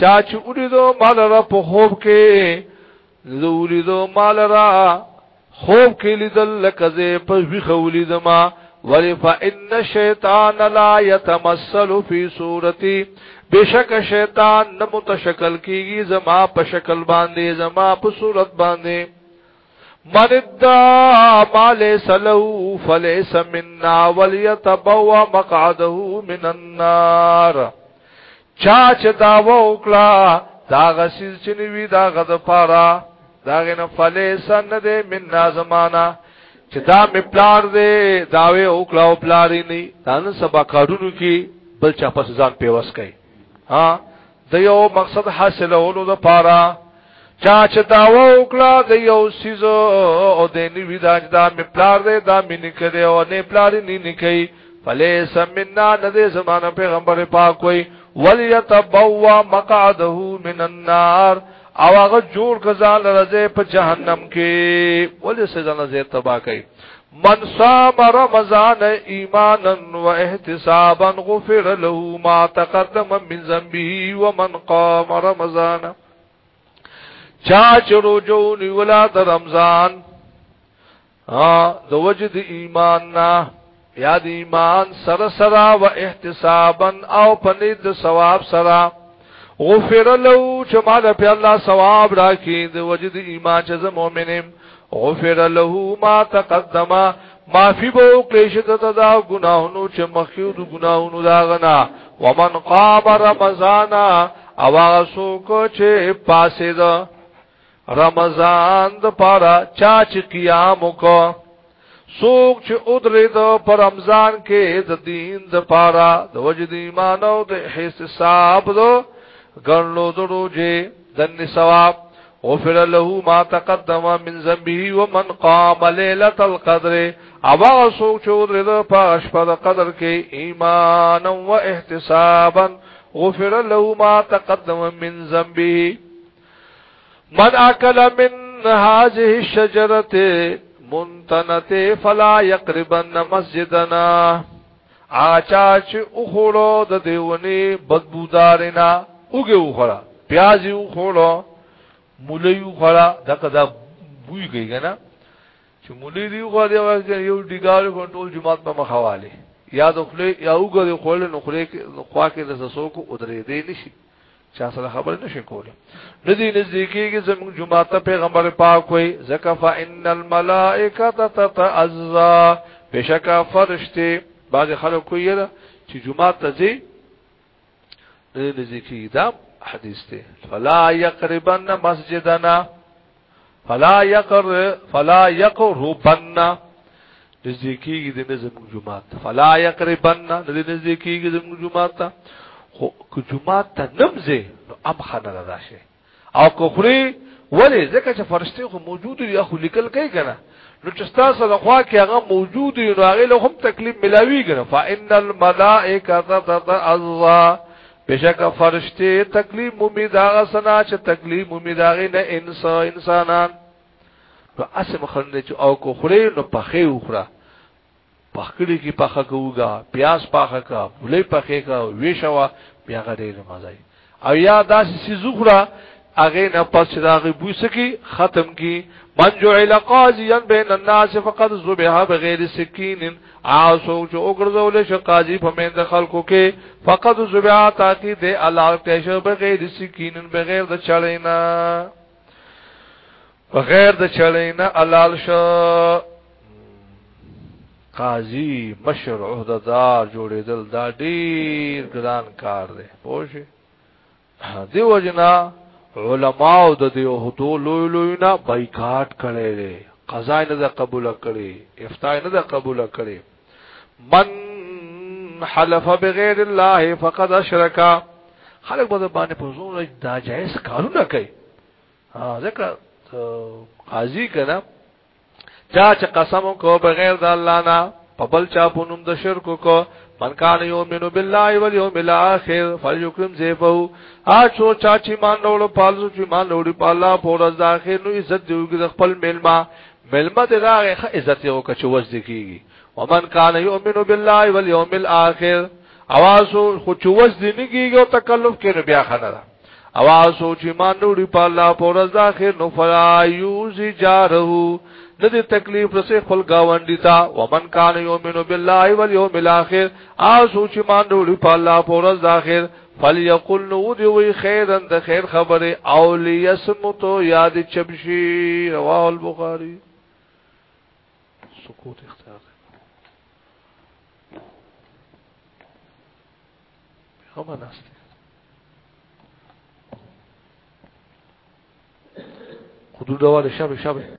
چا چې اوریدو مال را په خوب کې زه اوریدو مال را خوب کې لیدل لکه په ویخه ولیدما ولی فإن الشیطان لا يتمثل فی صورتي بشک شیطان نه متشکل کیږي زما په شکل باندې زما په صورت باندې من دا مال سلو فلیس منا ولیتبوا مقعده من النار چا چې داوا وکړه دا غسیز چې نیوی دا غد پارا دا غن فلیسن دې من زمانہ چې دا می پلار دې داوی وکړه او پلارې نه تان سبا کارونو کې بل چا پس ځان پیوس کوي ها د یو مقصد حاصلولو د پارا چا چې داوا وکړه د یو سیزو او د نیوی دا چې دا می پلار دې دا مینې کړي او نه پلارې نه نکي فلیس مننا ندی زمان پیغمبر پاک وی ولیتبوا مقعده من النار او هغه جوړ کزال رزه په جهنم کې ولې سزا نه زه تبا کوي من صام رمضان ایمانا و احتسابا غفر له ما تقدم من ذنبه ومن قام رمضان چا چرو جو نیولا د رمضان ها د وجد ایمان نه یا د ایمان سره سره و احتسابا او پنید ثواب سره غفر له چې ما د الله ثواب راکې د وجد ایمان چې زه مؤمنم غفر له ما تقدم معفي به کلیش ته دا ګناهونو چې مخیود ګناهونو دا غنا ومن قام رمضان او هغه څوک چې پاسې دا رمضان د پاره چا چې قیام وکړ سوک چې ادری دو پر رمضان کې د دین د پارا د وجد ایمان او د حساب دو ګرلو درو جه دن ثواب غفر له ما تقدم من ذنبه ومن قام ليله القدر اوا سوک چې ادری دو پر شپه د قدر کې ایمان او احتسابا غفر له ما تقدم من ذنبه من اكل من هذه الشجره منتنته فلا يقربن مسجدنا آچا چې اوخړو د دیونی بدبودارینا اوګه اوخړه پیاز اوخړو مولې اوخړه دا کدا بوی کوي کنه چې مولې دی اوخړه دی واځي یو ډیګار کنټرول جماعت په مخاواله یا د خپل یا اوګه د خپل نخره کې خوا کې د سسو کو ادرې دی نشي چا سره خبر نشي کولی ندی نزدیکیږي زموږ جمعه ته پیغمبر پاک وای زکف ان الملائکه تتعزا بشکا فرشتي بعض خلکو یې چې جمعه ته ځي ندی نزدیکیږي دا حدیث دی فلا یقربن مسجدنا فلا یقر فلا یقربن نزدیکیږي د زموږ جمعه فلا یقربن ندی نزدیکیږي زموږ جمعه خو کجومات ته نمزه نو ام خنه راشه او کوخري ولی ځکه چې فرشتي خو موجود دي اخو لیکل کوي کنه نو چې تاسو د خوا کې هغه موجود دي نو هغه له هم تکلیف ملاوي کنه فإن الملائکه تتعظى بشک فرشتي تکلیف امید هغه سنا چې تکلیف امید هغه نه انسان انسانان نو اسه مخنه چې او کوخري نو پخې وخره پخکړی کې پخه کووګا پیاس پخه کا بلې پخه کا ویښوا بیا غړې مزای او یا داسې سيزوخرا اغه نه پس راغي بوسکی ختم کی من جو ال قاضیا بین الناس فقد ذبح بغیر سکین عاصو جو اوګرځول ش قاضی په مند خلکو کې فقد ذبح تاکي د الله کښه بغیر سکین بغیر د چلینا بغیر د چلینا حلال شو قاضي مشر عہددار جوړېدل دا ډېر ګران کار دی پوه دی وجنا علماء د دې عہدو لوی لوی نه بایکاټ کړي دي قضا نه ده قبول کړي افتاء نه ده قبول کړي من حلف بغیر الله فقد اشرک خلق به باندې په زور دا جائز کارونه کوي ها ځکه قاضي کړه چا چې قسم کو بغیر د الله نه په بل چا په نوم د شرک کو من کان یؤمن بالله والیوم الاخر فلیکرم ذیفو ا چو چا چې مان ډول پالو چې مان ډول پالا پورز د اخر نو عزت دیږي د خپل ملما ملما د راغه عزت یو کچ وځ کیږي ومن کان یؤمن بالله والیوم الاخر اواز خو چوز دی نه کیږي او تکلف کوي بیا خنره او آسو چی مان روڑی پا اللہ پورز داخر نفلا یوزی جارہو ندی تکلیف رسی خپل گاونډی تا ومن کان یومنو بالله والیوم الاخر آسو چې مان وروړي په الله پورز داخر فلیقل نو دی وی خیرن د خیر خبره او لیسمتو یاد چبشی رواه البخاری سکوت اختیار هم نسته خدود دوال شبه شبه